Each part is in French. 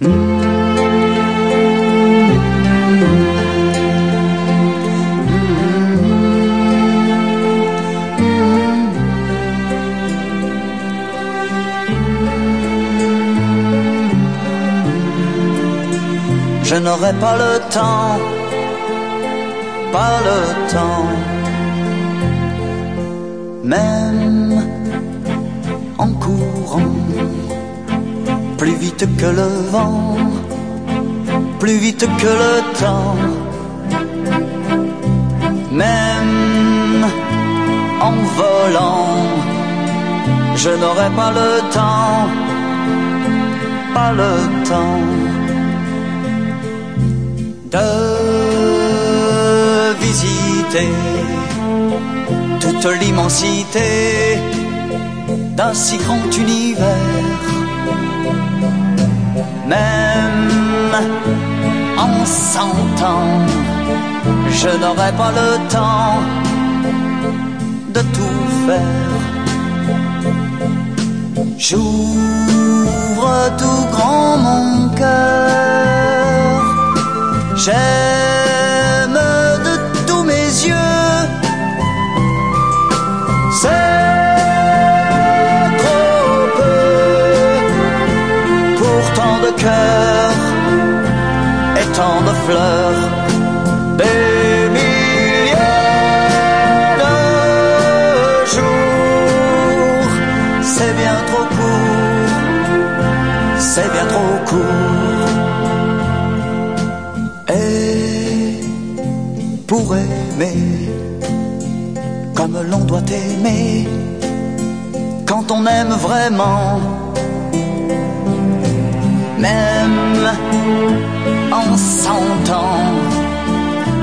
Je n'aurai pas le temps, pas le temps, même plus vite que le vent, plus vite que le temps, même en volant, je n'aurai pas le temps, pas le temps de visiter toute l'immensité d'un si grand univers. Même en cent ans, je n'aurai pas le temps de tout faire. J'ouvre tout grand mon cœur J'aime de tous mes yeux. De cœurs et tant de fleurs. Des milliers de jours, c'est bien trop court, c'est bien trop court. Et pour aimer, comme l'on doit aimer, quand on aime vraiment, même en cent ans,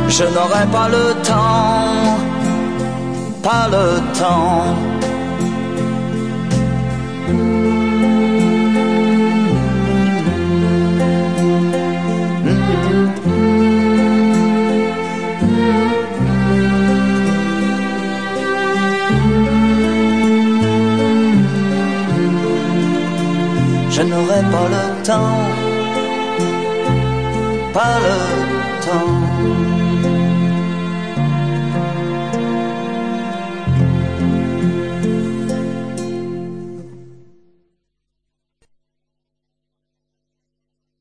je n'aurai pas le temps, pas le temps. Je n'aurai pas le temps, pas le temps.